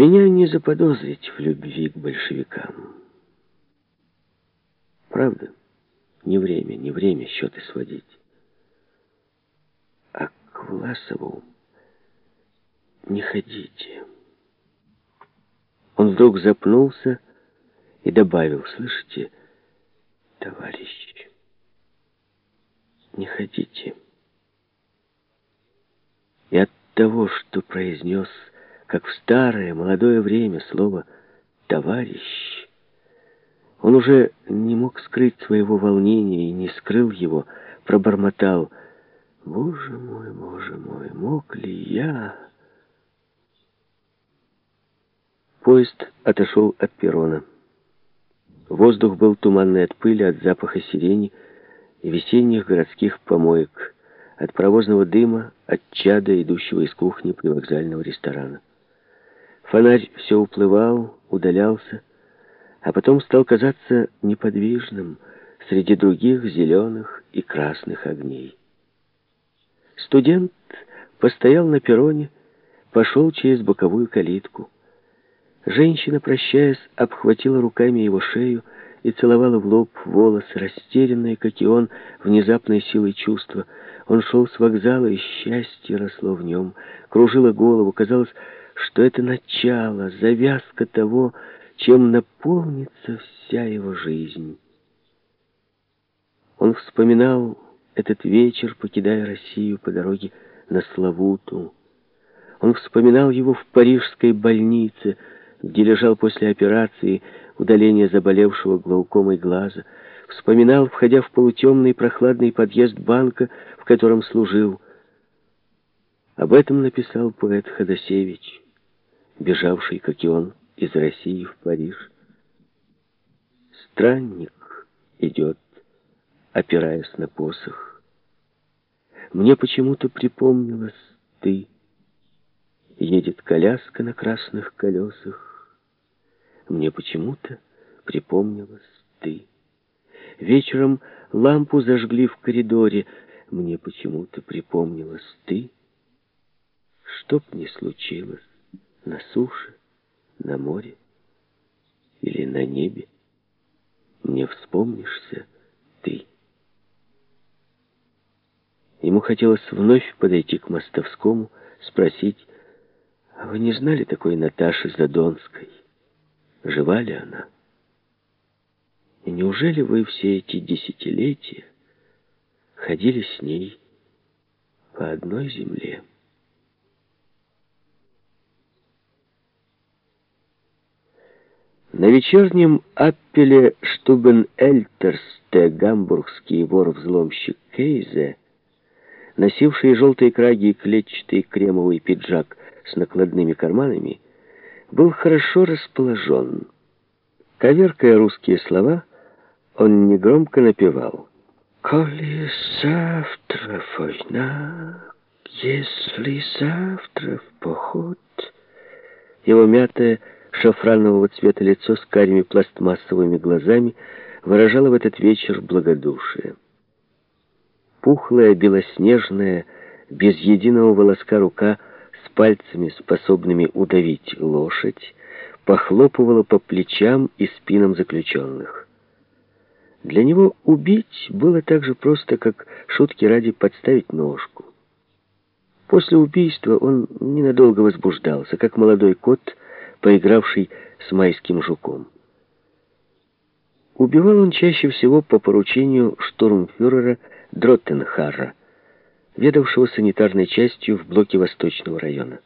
Меня не заподозрить в любви к большевикам. Правда? Не время, не время счеты сводить. А к Власову не ходите. Он вдруг запнулся и добавил, слышите, товарищ, не ходите. И от того, что произнес, как в старое молодое время слово «товарищ», он уже не мог скрыть своего волнения и не скрыл его, пробормотал «Боже мой, боже мой, мог ли я...» Поезд отошел от перрона. Воздух был туманный от пыли, от запаха сирени и весенних городских помоек, от паровозного дыма, от чада, идущего из кухни привокзального ресторана. Фонарь все уплывал, удалялся, а потом стал казаться неподвижным среди других зеленых и красных огней. Студент постоял на перроне, пошел через боковую калитку. Женщина, прощаясь, обхватила руками его шею и целовала в лоб волосы, растерянные, как и он, внезапной силой чувства. Он шел с вокзала, и счастье росло в нем, кружило голову. Казалось, что это начало, завязка того, чем наполнится вся его жизнь. Он вспоминал этот вечер, покидая Россию по дороге на Славуту. Он вспоминал его в парижской больнице, где лежал после операции удаления заболевшего глаукомой глаза. Вспоминал, входя в полутемный прохладный подъезд банка, в котором служил. Об этом написал поэт Ходосевич, бежавший, как и он, из России в Париж. Странник идет, опираясь на посох. Мне почему-то припомнилось ты. Едет коляска на красных колесах. Мне почему-то припомнилась ты. Вечером лампу зажгли в коридоре. Мне почему-то припомнилась ты. Что б ни случилось на суше, на море или на небе, не вспомнишься ты. Ему хотелось вновь подойти к Мостовскому, спросить, а вы не знали такой Наташи Задонской? Жива ли она? И неужели вы все эти десятилетия ходили с ней по одной земле? На вечернем аппеле Штубен-Эльтерсте гамбургский вор-взломщик Кейзе, носивший желтые краги и клетчатый кремовый пиджак с накладными карманами, был хорошо расположен. Коверкая русские слова, он негромко напевал. «Коли завтра война, если завтра в поход...» Его мятая шафранового цвета лицо с карими пластмассовыми глазами выражало в этот вечер благодушие. Пухлая, белоснежная, без единого волоска рука пальцами, способными удавить лошадь, похлопывала по плечам и спинам заключенных. Для него убить было так же просто, как шутки ради подставить ножку. После убийства он ненадолго возбуждался, как молодой кот — поигравший с майским жуком. Убивал он чаще всего по поручению штурмфюрера Дроттенхарра, ведавшего санитарной частью в блоке Восточного района.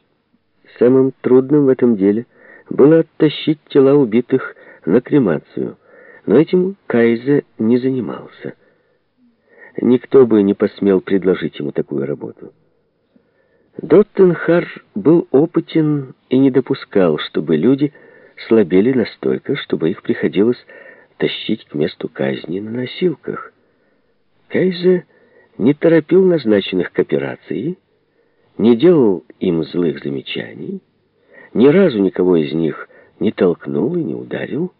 Самым трудным в этом деле было оттащить тела убитых на кремацию, но этим Кайзе не занимался. Никто бы не посмел предложить ему такую работу. Доттенхар был опытен и не допускал, чтобы люди слабели настолько, чтобы их приходилось тащить к месту казни на носилках. Кайзе не торопил назначенных к операции, не делал им злых замечаний, ни разу никого из них не толкнул и не ударил.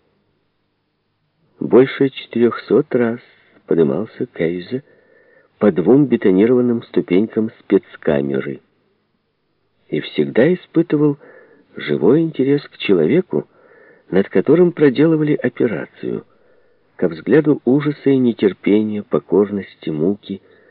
Больше четырехсот раз подымался Кайзе по двум бетонированным ступенькам спецкамеры и всегда испытывал живой интерес к человеку, над которым проделывали операцию, ко взгляду ужаса и нетерпения, покорности, муки,